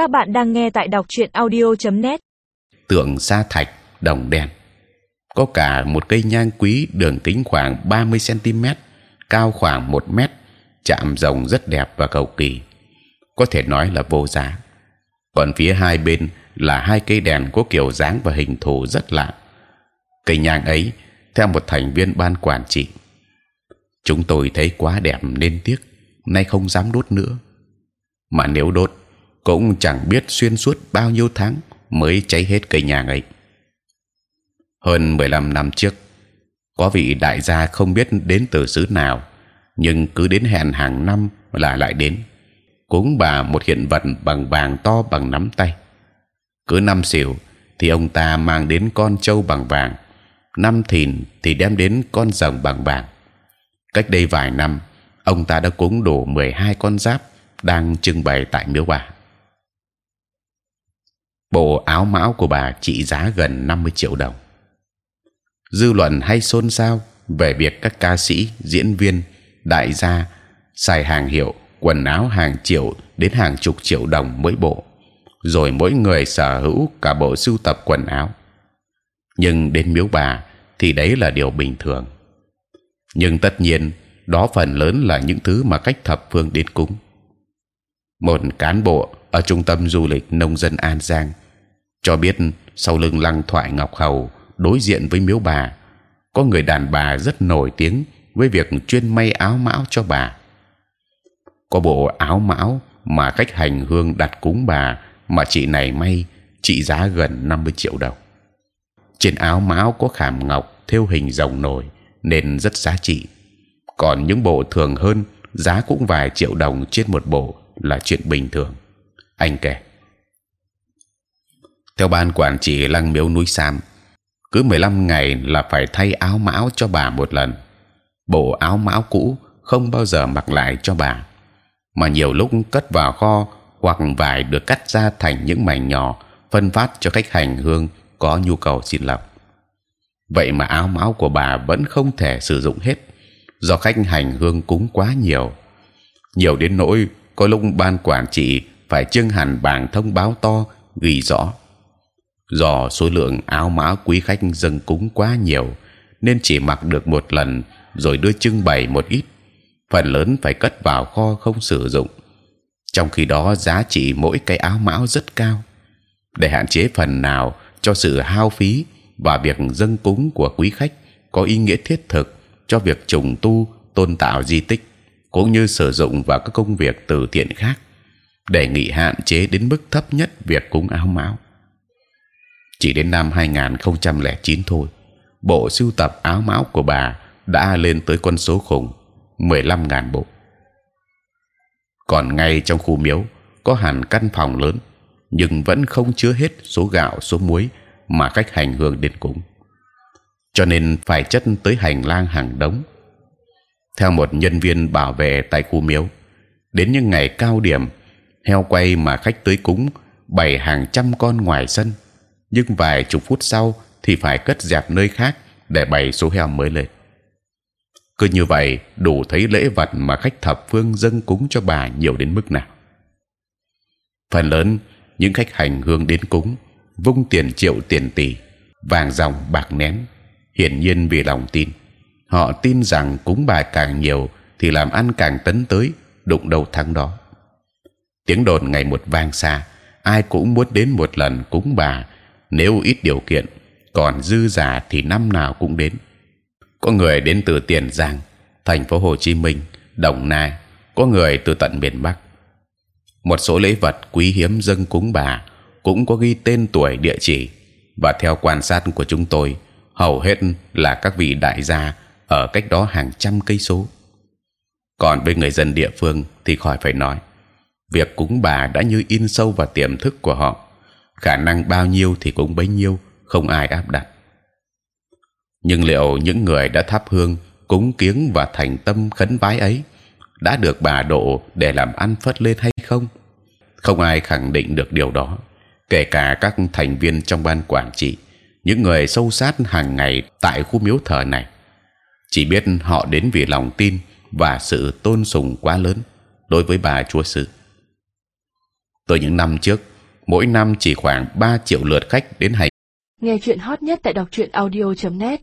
Các bạn đang nghe tại đọc truyện audio.net. Tượng sa thạch đồng đen có cả một cây nhang quý đường kính khoảng 30 cm, cao khoảng 1 mét, chạm rồng rất đẹp và cầu kỳ, có thể nói là vô giá. Còn phía hai bên là hai cây đèn có kiểu dáng và hình thù rất lạ. Cây nhang ấy theo một thành viên ban quản trị, chúng tôi thấy quá đẹp nên tiếc, nay không dám đốt nữa. Mà nếu đốt cũng chẳng biết xuyên suốt bao nhiêu tháng mới cháy hết cây nhà ấy. Hơn 15 năm trước, có vị đại gia không biết đến từ xứ nào, nhưng cứ đến hẹn hàng năm là lại đến cúng bà một hiện vật bằng vàng to bằng nắm tay. Cứ năm xỉu thì ông ta mang đến con trâu bằng vàng, năm thìn thì đem đến con rồng bằng vàng. Cách đây vài năm, ông ta đã cúng đủ 12 con giáp đang trưng bày tại miếu bà. Bộ áo mão của bà trị giá gần 50 triệu đồng. Dư luận hay xôn xao về việc các ca sĩ, diễn viên, đại gia xài hàng hiệu, quần áo hàng triệu đến hàng chục triệu đồng mỗi bộ, rồi mỗi người sở hữu cả bộ sưu tập quần áo. Nhưng đến miếu bà thì đấy là điều bình thường. Nhưng tất nhiên đó phần lớn là những thứ mà cách thập phương đến cúng. Một cán bộ ở trung tâm du lịch nông dân An Giang cho biết sau lưng lăng thoại ngọc hầu đối diện với miếu bà, có người đàn bà rất nổi tiếng với việc chuyên may áo mão cho bà. Có bộ áo mão mà khách hành hương đặt cúng bà mà chị này may, trị giá gần 50 triệu đồng. Trên áo mão có khảm ngọc theo hình rồng nổi nên rất giá trị. Còn những bộ thường hơn giá cũng vài triệu đồng trên một bộ là chuyện bình thường. Anh kể theo ban quản trị lăng miếu núi Sam, cứ 15 ngày là phải thay áo mão cho bà một lần. Bộ áo mão cũ không bao giờ mặc lại cho bà, mà nhiều lúc cất vào kho hoặc vải được cắt ra thành những mảnh nhỏ, phân phát cho khách hành hương có nhu cầu xin lọc. Vậy mà áo mão của bà vẫn không thể sử dụng hết, do khách hành hương cúng quá nhiều. Nhiều đến nỗi, có lúc ban quản trị phải trưng hẳn bảng thông báo to ghi rõ do số lượng áo mã quý khách dâng cúng quá nhiều, nên chỉ mặc được một lần, rồi đưa trưng bày một ít. Phần lớn phải cất vào kho không sử dụng. Trong khi đó, giá trị mỗi cái áo mão rất cao. Để hạn chế phần nào cho sự hao phí và việc dâng cúng của quý khách, có ý nghĩa thiết thực cho việc trùng tu, tôn tạo di tích, cũng như sử dụng vào các công việc từ thiện khác đề nghị hạn chế đến mức thấp nhất việc cúng áo mão chỉ đến năm 2009 thôi, bộ sưu tập áo mão của bà đã lên tới con số khủng 15.000 bộ. Còn ngay trong khu miếu, có hẳn căn phòng lớn, nhưng vẫn không chứa hết số gạo, số muối mà khách hành hương đến cúng. Cho nên phải chất tới hành lang hàng đống. Theo một nhân viên bảo vệ tại khu miếu, đến những ngày cao điểm, heo quay mà khách tới cúng bày hàng trăm con ngoài sân nhưng vài chục phút sau thì phải cất dẹp nơi khác để bày số heo mới lên. cứ như vậy đủ thấy lễ vật mà khách thập phương dâng cúng cho bà nhiều đến mức nào. phần lớn những khách hành hương đến cúng vung tiền triệu tiền tỷ, vàng ròng bạc nén, hiển nhiên vì lòng tin. họ tin rằng cúng bà càng nhiều thì làm ăn càng tấn tới, đụng đầu thắng đó. tiếng đồn ngày một vang xa, ai cũng muốn đến một lần cúng bà nếu ít điều kiện, còn dư giả thì năm nào cũng đến. Có người đến từ tiền giang, thành phố hồ chí minh, đồng nai, có người từ tận miền bắc. Một số lễ vật quý hiếm dâng cúng bà cũng có ghi tên tuổi, địa chỉ và theo quan sát của chúng tôi, hầu hết là các vị đại gia ở cách đó hàng trăm cây số. Còn với người dân địa phương thì khỏi phải nói, việc cúng bà đã như in sâu vào tiềm thức của họ khả năng bao nhiêu thì cũng bấy nhiêu, không ai áp đặt. Nhưng liệu những người đã thắp hương, cúng kiếng và thành tâm khấn vái ấy đã được bà độ để làm ăn phất lên hay không? Không ai khẳng định được điều đó, kể cả các thành viên trong ban quản trị, những người sâu sát hàng ngày tại khu miếu thờ này. Chỉ biết họ đến vì lòng tin và sự tôn sùng quá lớn đối với bà chúa sư. Từ những năm trước mỗi năm chỉ khoảng 3 triệu lượt khách đến hành nghe chuyện hot nhất tại đọc truyện audio .net.